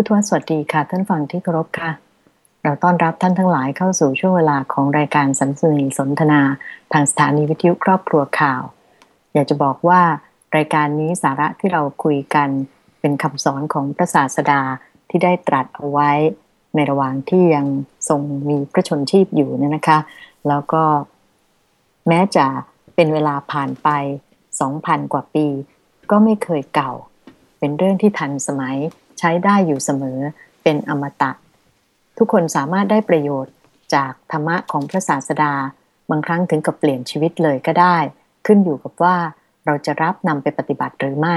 พุทวสวัสดีค่ะ ท่านฟังที่เคารพค่ะ เราต้อนรับท่านทั้งหลายเข้าสู่ช่วงเวลาของรายการสันสนีสนทนา ทางสถานีวิทยุครอบครัวข่าว อยากจะบอกว่ารายการนี้สาระที่เราคุยกันเป็นคำสอนของพระศาสดาที่ได้ตรัสเอาไว้ในระหว่างที่ยังทรงมีพระชนชีพอยู่เนี่ยนะคะ แล้วก็แม้จะเป็นเวลาผ่านไปสองพันกว่าปี ก็ไม่เคยเก่า เป็นเรื่องที่ทันสมัย ใช้ได้อยู่เสมอเป็นอมตะ ทุกคนสามารถได้ประโยชน์จากธรรมะของพระศาสดา บางครั้งถึงกับเปลี่ยนชีวิตเลยก็ได้ ขึ้นอยู่กับว่าเราจะรับนำไปปฏิบัติหรือไม่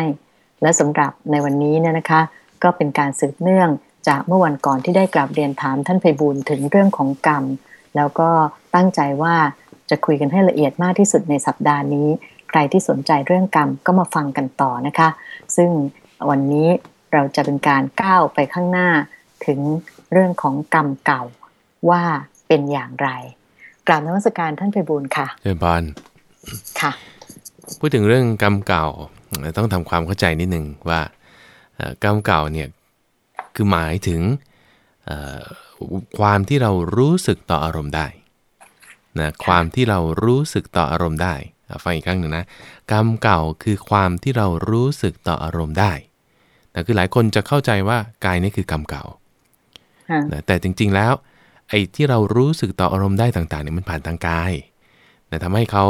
และสำหรับในวันนี้เนี่ยนะคะ ก็เป็นการสืบเนื่องจากเมื่อวันก่อนที่ได้กลับเรียนถามท่านไพบูลถึงเรื่องของกรรม แล้วก็ตั้งใจว่าจะคุยกันให้ละเอียดมากที่สุดในสัปดาห์นี้ ใครที่สนใจเรื่องกรรมก็มาฟังกันต่อนะคะ ซึ่งวันนี้ เราจะเป็นการก้าวไปข้างหน้าถึงเรื่องของกรรมเก่าว่าเป็นอย่างไร กราบนวัสการท่านไพบูลค่ะเชิญพานค่ะ พูดถึงเรื่องกรรมเก่าต้องทำความเข้าใจนิดหนึ่งว่าเอ่อกรรมเก่าเนี่ยคือหมายถึงเอ่อความที่เรารู้สึกต่ออารมณ์ได้นะความที่เรารู้สึกต่ออารมณ์ได้อะฟังอีกครั้งหนึ่งนะกรรมเก่าคือความที่เรารู้สึกต่ออารมณ์ได้ นะคือหลายคนจะเข้าใจว่ากายนี่คือกรรมเก่าค่ะนะแต่จริง ๆแล้ว ไอ้ที่เรารู้สึกต่ออารมณ์ได้ต่างๆเนี่ยมันผ่านทางกายนะทำให้เขา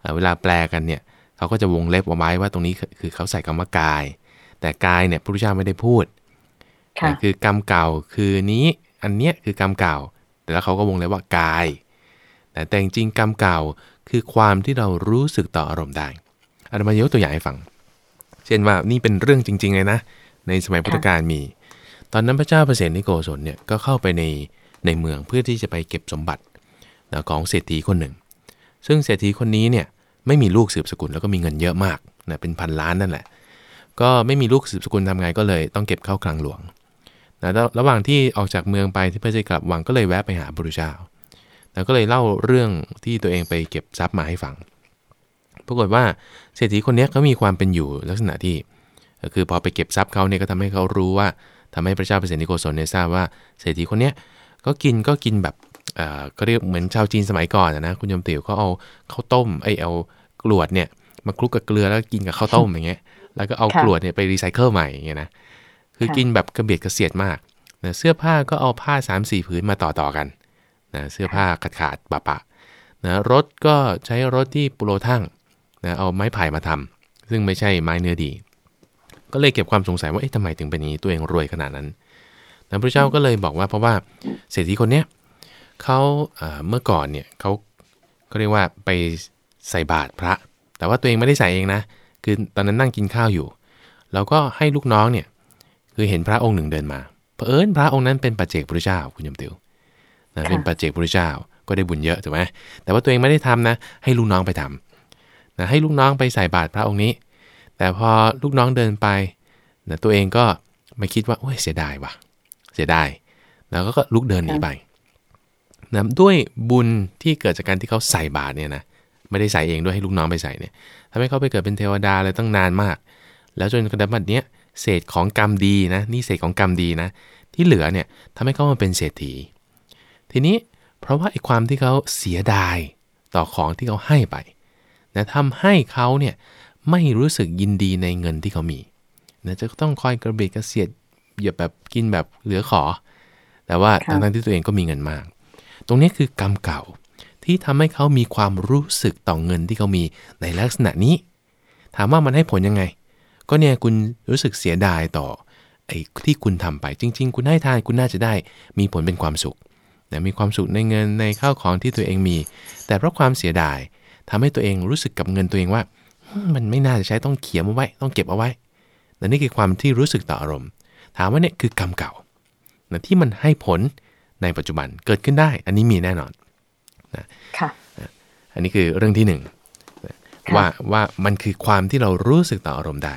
เอ่อเวลาแปลกันเนี่ยเขาก็จะวงเล็บเอาไว้ว่าตรงนี้คือคือเขาใส่คำว่ากาย แต่กายเนี่ยพระพุทธเจ้าไม่ได้พูดค่ะนะคือกรรมเก่าคือนี้อันเนี้ยคือกรรมเก่า แต่แล้วเขาก็วงเล็บว่ากาย แต่แต่จริงๆกรรมเก่าคือความที่เรารู้สึกต่ออารมณ์ได้อาตมายกตัวอย่างให้ฟัง เช่นว่านี่เป็นเรื่องจริง ๆ เลยนะ ในสมัยพุทธกาลมี ตอนนั้นพระเจ้าเปรตนิโกศลเนี่ยก็เข้าไปในในเมืองเพื่อที่จะไปเก็บสมบัตินะของเศรษฐีคนหนึ่ง ซึ่งเศรษฐีคนนี้เนี่ยไม่มีลูกสืบสกุลแล้วก็มีเงินเยอะมากนะเป็นพันล้านนั่นแหละ ก็ไม่มีลูกสืบสกุลทำไงก็เลยต้องเก็บเข้าคลังหลวงนะแล้วระหว่างที่ออกจากเมืองไปที่เพื่อจะกลับวังก็เลยแวะไปหาพระพุทธเจ้าแล้วก็เลยเล่าเรื่องที่ตัวเองไปเก็บทรัพย์มาให้ฟัง ปรากฏว่าเศรษฐีคนเนี้ยเขามีความเป็นอยู่ลักษณะที่ ก็คือพอไปเก็บทรัพย์เขาเนี่ยก็ทำให้เขารู้ว่าทำให้พระเจ้าเปรตนิโกศลเนี่ยทราบว่าเศรษฐีคนเนี้ยก็กินก็กินแบบเอ่อก็เรียกเหมือนชาวจีนสมัยก่อนนะคุณยมติ๋วเขาเอาข้าวต้มไอเอากรวดเนี่ยมาคลุกกับเกลือแล้วกินกับข้าวต้มอย่างเงี้ยแล้วก็เอากรวดเนี่ยไปรีไซเคิลใหม่อย่างเงี้ยนะคือกินแบบกระเบียดกระเสียดมากนะเสื้อผ้าก็เอาผ้า3ามสี่ผืนมาต่อต่อกันนะเสื้อผ้าขาดขาดๆปะปะนะรถก็ใช้รถที่ปุโรทั่งนะเอาไม้ไผ่มาทำซึ่งไม่ใช่ไม้เนื้อดี ก็เลยเก็บความสงสัยว่าเอ๊ะทำไมถึงเป็นอย่างนี้ตัวเองรวยขนาดนั้นนะพระเจ้าก็เลยบอกว่าเพราะว่าเศรษฐีคนเนี้ยเขาเอ่อเมื่อก่อนเนี่ยเขาเขาเรียกว่าไปใส่บาตรพระ แต่ว่าตัวเองไม่ได้ใส่เองนะ คือตอนนั้นนั่งกินข้าวอยู่ แล้วก็ให้ลูกน้องเนี่ยคือเห็นพระองค์หนึ่งเดินมาเผอิญพระองค์นั้นเป็นปัจเจกพุทธเจ้าคุณยมติวนะค่ะเป็นปัจเจกพุทธเจ้าก็ได้บุญเยอะถูกไหมแต่ว่าตัวเองไม่ได้ทำนะ ให้ลูกน้องไปทำนะให้ลูกน้องไปใส่บาตรพระองค์นี้ แต่พอลูกน้องเดินไปนะตัวเองก็ไม่คิดว่าโอ้ยเสียดายว่ะ เสียดาย แล้วก็ลุกเดินหนีไปนะด้วยบุญที่เกิดจากการที่เขาใส่บาตรเนี่ยนะไม่ได้ใส่เองด้วยให้ลูกน้องไปใส่เนี่ยทำให้เขาไปเกิดเป็นเทวดาเลยตั้งนานมาก แล้วจนกระทั่งบัดเนี้ยเศษของกรรมดีนะนี่เศษของกรรมดีนะ ที่เหลือเนี่ยทำให้เขามาเป็นเศรษฐี ทีนี้เพราะว่าไอ้ความที่เขาเสียดายต่อของที่เขาให้ไปนะทำให้เขาเนี่ย ไม่รู้สึกยินดีในเงินที่เขามีนะจะต้องคอยกระเบิดกระเสียดอย่าแบบกินแบบเหลือขอ แต่ว่าค่ะทั้งๆที่ตัวเองก็มีเงินมาก ตรงนี้คือกรรมเก่าที่ทำให้เขามีความรู้สึกต่อเงินที่เขามีในลักษณะนี้ ถามว่ามันให้ผลยังไง ก็เนี่ยคุณรู้สึกเสียดายต่อไอ้ที่คุณทำไปจริง ๆ คุณให้ทานคุณน่าจะได้มีผลเป็นความสุขนะมีความสุขในเงินในข้าวของที่ตัวเองมี แต่เพราะความเสียดายทำให้ตัวเองรู้สึกกับเงินตัวเองว่าอื มมันไม่น่าจะใช้ต้องเขียนเอาไว้ ต้องเก็บเอาไว้และนี่คือความที่รู้สึกต่ออารมณ์ ถามว่าเนี่ยคือกรรมเก่านะที่มันให้ผลในปัจจุบันเกิดขึ้นได้ อันนี้มีแน่นอนค่ะอันนี้คือเรื่องที่หนึ่งนะค่ะว่าว่ามันคือความที่เรารู้สึกต่ออารมณ์ได้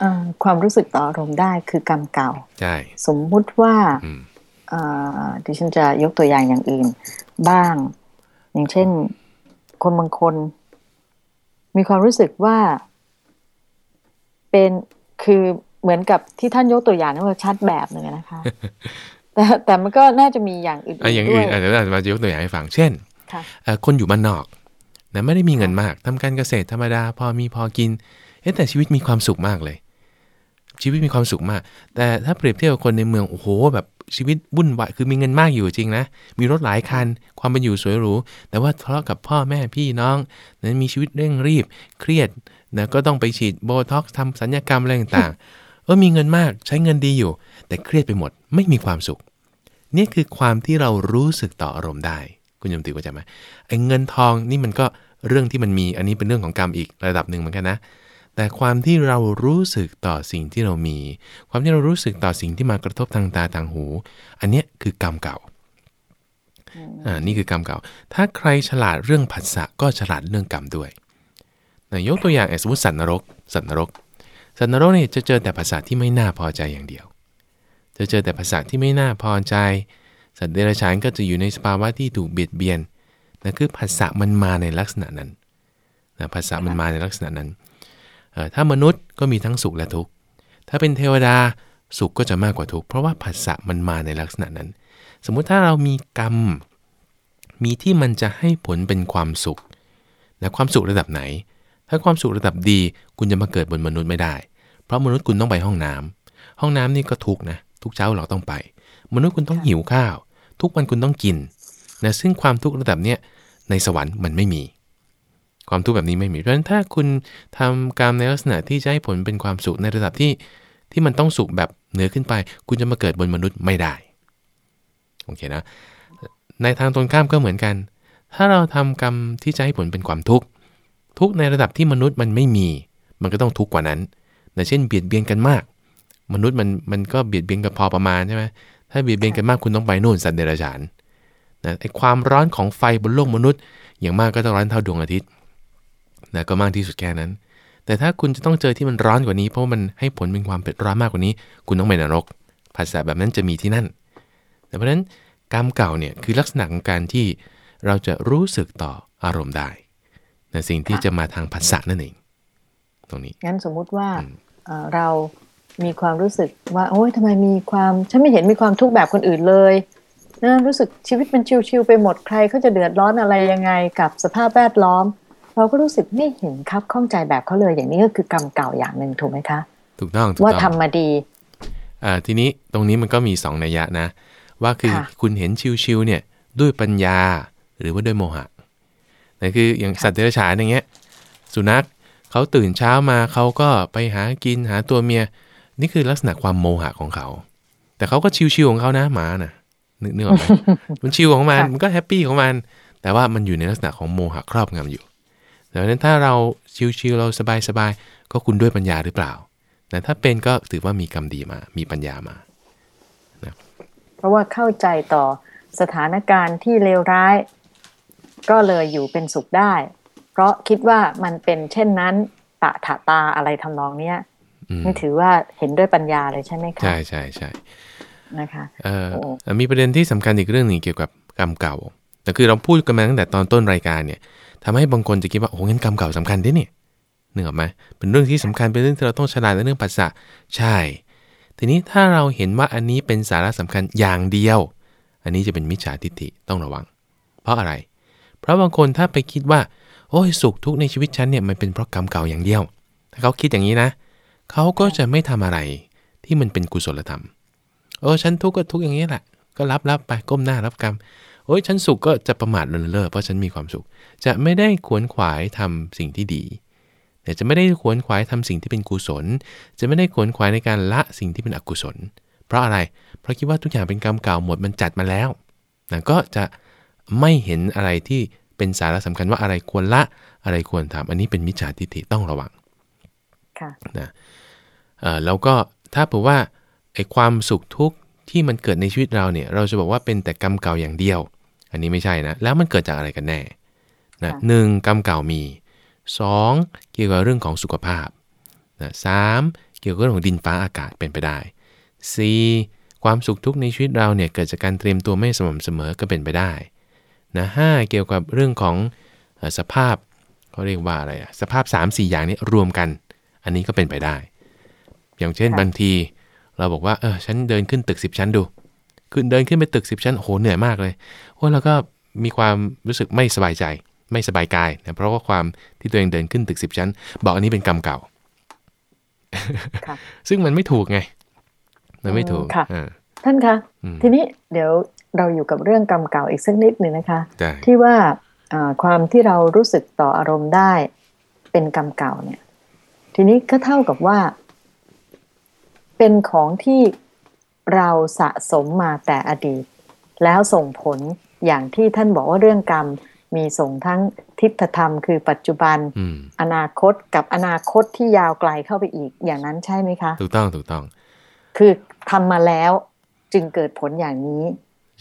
เอ่อความรู้สึกต่ออารมณ์ได้คือกรรมเก่าใช่สมมุติว่าอืมเอ่อดิฉันจะยกตัวอย่างอย่างอื่น บ้าง อย่างเช่น คนบางคน มีความรู้สึกว่า เป็นคือเหมือนกับที่ท่านยกตัวอย่างนั่นว่าชัดแบบหนึ่งนะคะ แต่แต่มันก็น่าจะมีอย่างอื่นอะอย่างด้วอื่ยนอะเดี๋ยวอาจจะมายกตัวอย่างให้ฟัง เช่นค่ะเอ่อคนอยู่บ้านนอกนะไม่ได้มีเงินมากทำการเกษตรธรรมดา พอมีพอกินเอ๊ะแต่ชีวิตมีความสุขมากเลย ชีวิตมีความสุขมาก แต่ถ้าเปรียบเทียบกับคนในเมืองโอ้โหแบบชีวิตวุ่นวายคือมีเงินมากอยู่จริงนะ มีรถหลายคัน ความเป็นอยู่สวยหรู แต่ว่าทะเลาะกับพ่อแม่พี่น้อง นั้นมีชีวิตเร่งรีบ เครียดนะก็ต้องไปฉีดโบท็อกซ์ทำศัลยกรรมอะไรต่างๆ เออมีเงินมากใช้เงินดีอยู่ แต่เครียดไปหมดไม่มีความสุข นี่คือความที่เรารู้สึกต่ออารมณ์ได้ คุณยมติว่าใจไหมไอ้เงินทองนี่มันก็เรื่องที่มันมีอันนี้เป็นเรื่องของกรรมอีกระดับหนึ่งเหมือนกันนะ แต่ความที่เรารู้สึกต่อสิ่งที่เรามี ความที่เรารู้สึกต่อสิ่งที่มากระทบทางตาทางหู อันเนี้ยคือกรรมเก่าอ่านี่คือกรรมเก่า ถ้าใครฉลาดเรื่องผัสสะก็ฉลาดเรื่องกรรมด้วยนะยกตัวอย่างสมมติสัตว์นรก สัตว์นรก สัตว์นรกเนี่ยจะเจอแต่ภาษาที่ไม่น่าพอใจอย่างเดียว จะเจอแต่ภาษาที่ไม่น่าพอใจ สัตว์เดรัจฉานก็จะอยู่ในสภาวะที่ถูกเบียดเบียนนะคือภาษามันมาในลักษณะนั้นนะภาษามันมาในลักษณะนั้นเอ่อ ถ้ามนุษย์ก็มีทั้งสุขและทุกข์ ถ้าเป็นเทวดาสุขก็จะมากกว่าทุกข์ เพราะว่าภาษามันมาในลักษณะนั้น สมมุติถ้าเรามีกรรม มีที่มันจะให้ผลเป็นความสุขนะความสุขระดับไหน ถ้าความสุขระดับดีคุณจะมาเกิดบนมนุษย์ไม่ได้ เพราะมนุษย์คุณต้องไปห้องน้ำห้องน้ำนี่ก็ทุกข์นะ ทุกเช้าเราต้องไป มนุษย์คุณต้องหิวข้าว ทุกวันคุณต้องกินนะซึ่งความทุกข์ระดับเนี้ยในสวรรค์มันไม่มี ความทุกข์แบบนี้ไม่มี เพราะฉะนั้นถ้าคุณทำกรรมในลักษณะที่จะให้ผลเป็นความสุขในระดับที่ที่มันต้องสุขแบบเหนือขึ้นไป คุณจะมาเกิดบนมนุษย์ไม่ได้ โอเคนะ ในทางตรงข้ามก็เหมือนกัน ถ้าเราทำกรรมที่จะให้ผลเป็นความทุกข์ ทุกข์ในระดับที่มนุษย์มันไม่มี มันก็ต้องทุกข์กว่านั้นนะเช่นเบียดเบียนกันมาก มนุษย์มันมันก็เบียดเบียนกันพอประมาณใช่ไหมถ้าเบียดเบียนกันมากคุณต้องไปนู่นสัตว์เดรัจฉานนะไอความร้อนของไฟบนโลกมนุษย์ อย่างมากก็ต้องร้อนเท่าดวงอาทิตย์ นะก็มากที่สุดแค่นั้น แต่ถ้าคุณจะต้องเจอที่มันร้อนกว่านี้ เพราะว่ามันให้ผลเป็นความเผ็ดร้อนมากกว่านี้ คุณต้องไปนรก ภาษาแบบนั้นจะมีที่นั่น แต่เพราะฉะนั้นกรรมเก่าเนี่ยคือลักษณะของการที่เราจะรู้สึกต่ออารมณ์ได้นะสิ่งที่จะมาทางภาษานั่นเอง ตรงนี้งั้นสมมุติว่าอืมเอ่อเรามีความรู้สึกว่าโอ๊ยทำไมมีความฉันไม่เห็นมีความทุกข์แบบคนอื่นเลยนะรู้สึกชีวิตมันชิวๆไปหมดใครเขาจะเดือดร้อนอะไรยังไงกับสภาพแวดล้อม เราก็รู้สึกไม่เห็นครับข้องใจแบบเขาเลยอย่างนี้ก็คือกรรมเก่าอย่างหนึ่งถูกไหมคะ ถูกต้องถูกว่าต้องทำมาดีอ่าทีนี้ตรงนี้มันก็มี2นัยยะนะ ว่าคือค่ะคุณเห็นชิวๆเนี่ยด้วยปัญญาหรือว่าด้วยโมหะนั่นคืออย่างสัตว์เดรัจฉานอย่างเงี้ย สุนัขเขาตื่นเช้ามาเขาก็ไปหากินหาตัวเมีย นี่คือลักษณะความโมหะของเขา แต่เขาก็ชิวๆของเขานะหมานะนึกนึกออกไหมมันชิวของมันค่ะมันก็แฮปปี้ของมัน แต่ว่ามันอยู่ในลักษณะของโมหะครอบงำอยู่ ดังนั้นถ้าเราชิวๆเราสบายๆก็คุณด้วยปัญญาหรือเปล่าแต่ถ้าเป็นก็ถือว่ามีกรรมดีมา มีปัญญามาเพราะว่าเข้าใจต่อสถานการณ์ที่เลวร้าย ก็เลยอยู่เป็นสุขได้ เพราะคิดว่ามันเป็นเช่นนั้นตะถะตาอะไรทำนองเนี้ยอืมนี่ถือว่าเห็นด้วยปัญญาเลยใช่ไหมคะใช่ใช่ใช่นะคะเอ่อโอ้มีประเด็นที่สำคัญอีกเรื่องหนึ่งเกี่ยวกับกรรมเก่าแต่คือเราพูดกันมาตั้งแต่ตอนต้นรายการเนี่ย ทำให้บางคนจะคิดว่าโอ้งั้นกรรมเก่าสำคัญด้วยเนี่ยนึกออไหมเป็นเรื่องที่สำคัญเป็นเรื่องที่เราต้องฉลาดในเรื่องภาษาใช่ ทีนี้ถ้าเราเห็นว่าอันนี้เป็นสาระสำคัญอย่างเดียว อันนี้จะเป็นมิจฉาทิฏฐิต้องระวัง เพราะอะไร เพราะบางคนถ้าไปคิดว่า โอ้ยสุขทุกข์ในชีวิตฉันเนี่ยมันเป็นเพราะกรรมเก่าอย่างเดียว ถ้าเขาคิดอย่างนี้นะ เขาก็จะไม่ทำอะไรที่มันเป็นกุศลธรรมโอ้ฉันทุกข์ก็ทุกข์อย่างนี้แหละ ก็รับรับไปก้มหน้ารับกรรม โอ้ยฉันสุขก็จะประมาทเลินเล่อเพราะฉันมีความสุข จะไม่ได้ขวนขวายทำสิ่งที่ดีแต่จะไม่ได้ขวนขวายทำสิ่งที่เป็นกุศล จะไม่ได้ขวนขวายในการละสิ่งที่เป็นอกุศล เพราะอะไร เพราะคิดว่าทุกอย่างเป็นกรรมเก่าหมดมันจัดมาแล้วนะก็จะไม่เห็นอะไรที่เป็นสาระสำคัญว่าอะไรควรละอะไรควรทำอันนี้เป็นมิจฉาทิฏฐิต้องระวังค่ะนะเอ่อแล้วก็ถ้าเผื่อว่าไอ้ความสุขทุกข์ ที่มันเกิดในชีวิตเราเนี่ย เราจะบอกว่าเป็นแต่กรรมเก่าอย่างเดียว อันนี้ไม่ใช่นะ แล้วมันเกิดจากอะไรกันแน่นะค่ะหนึ่งกรรมเก่ามี 2. เกี่ยวกับเรื่องของสุขภาพนะสามเกี่ยวกับเรื่องของดินฟ้าอากาศเป็นไปได้ 4. ความสุขทุกข์ในชีวิตเราเนี่ยเกิดจากการเตรียมตัวไม่สม่ำเสมอก็เป็นไปได้นะห้าเกี่ยวกับเรื่องของเอ่อสภาพเขาเรียกว่าอะไรอะสภาพ 3-4 อย่างนี้รวมกัน อันนี้ก็เป็นไปได้ อย่างเช่นค่ะบางที เราบอกว่าเออฉันเดินขึ้นตึกสิบชั้นดู ขึ้นเดินขึ้นไปตึกสิบชั้นโอ้โหเหนื่อยมากเลยโอ้ยเราก็มีความรู้สึกไม่สบายใจ ไม่สบายกายนะเพราะว่าความที่ตัวเองเดินขึ้นตึกสิบชั้น บอกอันนี้เป็นกรรมเก่าค่ะซึ่งมันไม่ถูกไง มันไม่ถูกอืมค่ะอ่าท่านคะอืมทีนี้เดี๋ยวเราอยู่กับเรื่องกรรมเก่าอีกสักนิดหนึ่งนะคะได้ที่ว่าอ่าความที่เรารู้สึกต่ออารมณ์ได้เป็นกรรมเก่าเนี่ย ทีนี้ก็เท่ากับว่า เป็นของที่เราสะสมมาแต่อดีต แล้วส่งผลอย่างที่ท่านบอกว่าเรื่องกรรม มีส่งทั้งทิฏฐธรรมคือปัจจุบันอืมอนาคตกับอนาคตที่ยาวไกลเข้าไปอีกอย่างนั้นใช่ไหมคะ ถูกต้องถูกต้อง คือทำมาแล้วจึงเกิดผลอย่างนี้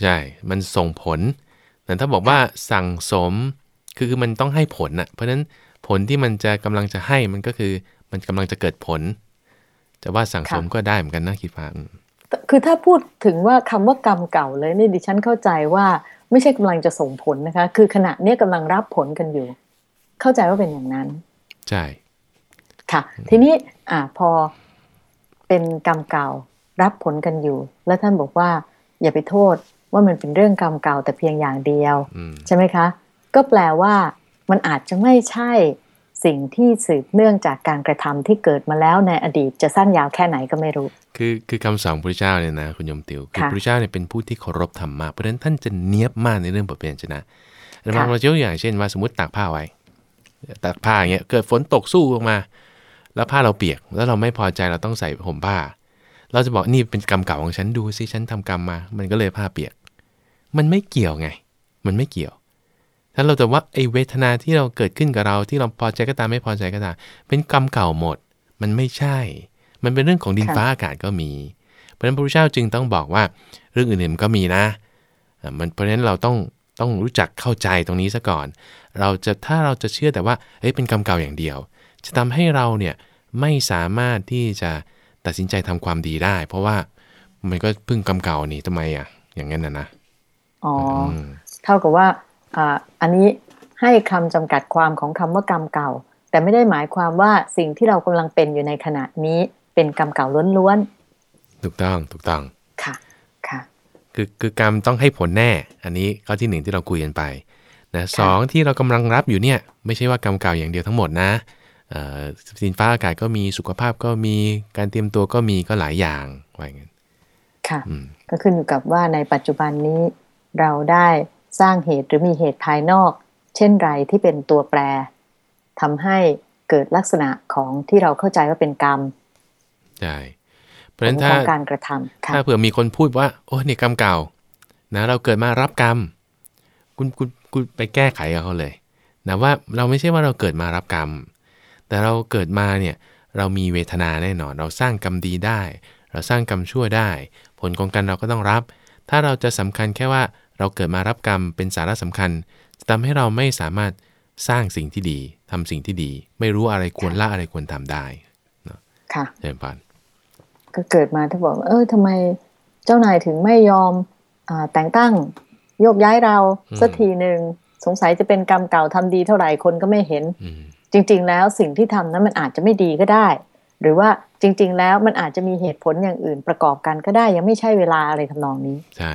ใช่ มันส่งผลแต่ถ้าบอกว่าสั่งสมคือคือมันต้องให้ผลน่ะ เพราะฉะนั้นผลที่มันจะกำลังจะให้มันก็คือมันกำลังจะเกิดผล จะว่าสั่งสมค่ะก็ได้เหมือนกันนะคิดว่าอืมคือถ้าพูดถึงว่าคำว่ากรรมเก่าเลยนี่ดิฉันเข้าใจว่าไม่ใช่กำลังจะส่งผลนะคะ คือขณะเนี้ยกำลังรับผลกันอยู่ เข้าใจว่าเป็นอย่างนั้น ใช่ ค่ะ ทีนี้อ่าพอเป็นกรรมเก่ารับผลกันอยู่ แล้วท่านบอกว่า อย่าไปโทษว่ามันเป็นเรื่องกรรมเก่าแต่เพียงอย่างเดียวอืมใช่ไหมคะ ก็แปลว่ามันอาจจะไม่ใช่ สิ่งที่สืบเนื่องจากการกระทำที่เกิดมาแล้วในอดีตจะสั้นยาวแค่ไหนก็ไม่รู้ คือคือคำสอนพระเจ้าเนี่ยนะคุณโยมติวคือค่ะพระเจ้าเนี่ยเป็นผู้ที่เคารพธรรมมากเพราะฉะนั้นท่านจะเนียบมากในเรื่องบทเรียนชนะเราค่ะเรายกตัวอย่างเช่นว่าสมมติตากผ้าไว้ตากผ้าอย่างเงี้ยเกิดฝนตกสู้ลงมา แล้วผ้าเราเปียก แล้วเราไม่พอใจเราต้องใส่ห่มผ้า เราจะบอกนี่เป็นกรรมเก่าของฉันดูสิฉันทำกรรมมา มันก็เลยผ้าเปียก มันไม่เกี่ยวไง มันไม่เกี่ยว ถ้าเราจะว่าไอ้เวทนาที่เราเกิดขึ้นกับเราที่เราพอใจก็ตามไม่พอใจก็ตามเป็นกรรมเก่าหมด มันไม่ใช่ มันเป็นเรื่องของดินค่ะฟ้าอากาศก็มี เพราะฉะนั้นพระพุทธเจ้าจึงต้องบอกว่าเรื่องอื่นๆมันก็มีนะอ่ามันเพราะฉะนั้นเราต้องต้องรู้จักเข้าใจตรงนี้ซะก่อน เราจะถ้าเราจะเชื่อแต่ว่าเฮ้ยเป็นกรรมเก่าอย่างเดียว จะทำให้เราเนี่ยไม่สามารถที่จะตัดสินใจทำความดีได้ เพราะว่ามันก็เพิ่งกรรมเก่านี่ทำไมอะ อย่างนั้นนะนะอ๋ออมเท่ากับว่า อ่าอันนี้ให้คำจำกัดความของคำว่ากรรมเก่า แต่ไม่ได้หมายความว่าสิ่งที่เรากำลังเป็นอยู่ในขณะนี้เป็นกรรมเก่าล้วนถูกต้องถูกต้องๆค่ะค่ะคือคือกรรมต้องให้ผลแน่ อันนี้ข้อที่หนึ่งที่เราคุยกันไปนะสองที่เรากำลังรับอยู่เนี่ยไม่ใช่ว่ากรรมเก่าอย่างเดียวทั้งหมดนะเอ่อสินฟ้าอากาศก็มีสุขภาพก็มีการเตรียมตัวก็มีก็หลายอย่างว่าอย่างนั้นค่ะอืมก็ขึ้นอยู่กับว่าในปัจจุบันนี้เราได้ สร้างเหตุหรือมีเหตุภายนอก เช่นไรที่เป็นตัวแปรทำให้เกิดลักษณะของที่เราเข้าใจว่าเป็นกรรมใช่เพขราะฉะอนั้งนถ้าของการกระทำค่ะถ้าเผื่อมีคนพูดว่า โอ้เนี่ยกรรมเก่า นะ เราเกิดมารับกรรม คุณคุณคุณไปแก้ไขกับเขาเลยนะว่าเราไม่ใช่ว่าเราเกิดมารับกรรม แต่เราเกิดมาเนี่ยเรามีเวทนาแน่นอน เราสร้างกรรมดีได้ เราสร้างกรรมชั่วได้ ผลของกันเราก็ต้องรับ ถ้าเราจะสำคัญแค่ว่า เราเกิดมารับกรรมเป็นสาระสำคัญจะทำให้เราไม่สามารถสร้างสิ่งที่ดีทำสิ่งที่ดี ไม่รู้อะไรควรละอะไรควรทำได้ค่ะเจริญพรก็เกิดมาที่บอกว่าเออทำไมเจ้านายถึงไม่ยอมอาแต่งตั้งโยกย้ายเราสักทีหนึ่งสงสัยจะเป็นกรรมเก่าทำดีเท่าไหร่คนก็ไม่เห็นอืมจริง ๆ แล้วสิ่งที่ทำนั้นมันอาจจะไม่ดีก็ได้ หรือว่าจริง ๆ แล้วมันอาจจะมีเหตุผลอย่างอื่นประกอบกันก็ได้ ยังไม่ใช่เวลาอะไรทำนองนี้ ใช่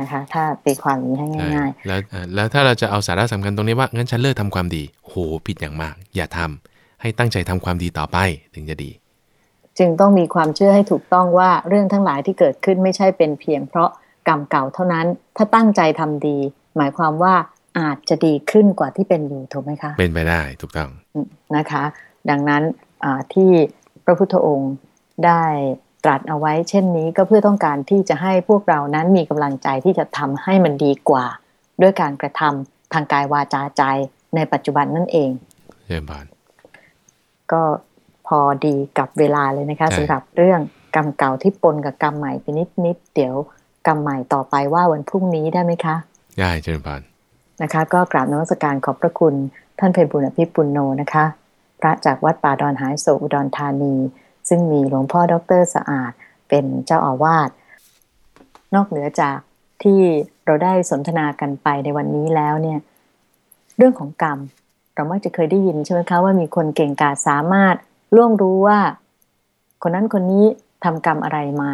นะคะ ถ้าตีความอย่างนี้ให้ใช่ง่ายแล้วเอ่อแล้วถ้าเราจะเอาสาระสำคัญตรงนี้ว่างั้นฉันเลิกทำความดี โหผิดอย่างมาก อย่าทำให้ตั้งใจทำความดีต่อไปถึงจะดีๆจึงต้องมีความเชื่อให้ถูกต้องว่าเรื่องทั้งหลายที่เกิดขึ้นไม่ใช่เป็นเพียงเพราะกรรมเก่าเท่านั้น ถ้าตั้งใจทำดี หมายความว่าอาจจะดีขึ้นกว่าที่เป็นอยู่ถูกไหมคะ เป็นไปได้ถูกต้องนะคะ ดังนั้นอ่าที่พระพุทธองค์ได้ ตรัสเอาไว้เช่นนี้ก็เพื่อต้องการที่จะให้พวกเรานั้นมีกำลังใจที่จะทำให้มันดีกว่า ด้วยการกระทำทางกายวาจาใจในปัจจุบันนั่นเองเจริญพรก็พอดีกับเวลาเลยนะคะใช่สำหรับเรื่องกรรมเก่าที่ปนกับกรรมใหม่ไปนิดนิดๆเดี๋ยวกรรมใหม่ต่อไปว่าวันพรุ่งนี้ได้ไหมคะได้เจริญพรนะคะ ก็กราบนมัสการขอบพระคุณท่านเพบุญอภิปุณโนนะคะ พระจากวัดป่าดอนหายโศกอุดรธานี ซึ่งมีหลวงพ่อดอกเตอรสะอาดเป็นเจ้าอาวาสนอกเหนือจากที่เราได้สนทนากันไปในวันนี้แล้วเนี่ย เรื่องของกรรม เรามักจะเคยได้ยินใช่ไหมคะว่ามีคนเก่งกาจสามารถล่วงรู้ว่า คนนั้นคนนี้ทำกรรมอะไรมา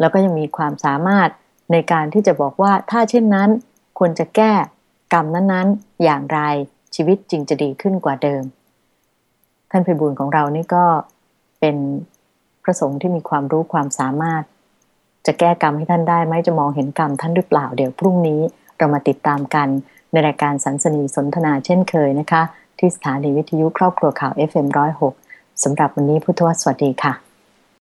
แล้วก็ยังมีความสามารถในการที่จะบอกว่าถ้าเช่นนั้น ควรจะแก้กรรมนั้นๆ อย่างไรชีวิตจริงจะดีขึ้นกว่าเดิม ท่านพิบูลของเรานี่ก็ เป็นพระสงฆ์ที่มีความรู้ความสามารถ จะแก้กรรมให้ท่านได้ไหมจะมองเห็นกรรมท่านหรือเปล่าเดี๋ยวพรุ่งนี้เรามาติดตามกันในรายการสันสนีสนทนาเช่นเคยนะคะ ที่สถานีวิทยุครอบครัวข่าว FM106 สำหรับวันนี้พุทธวสวัสดีค่ะ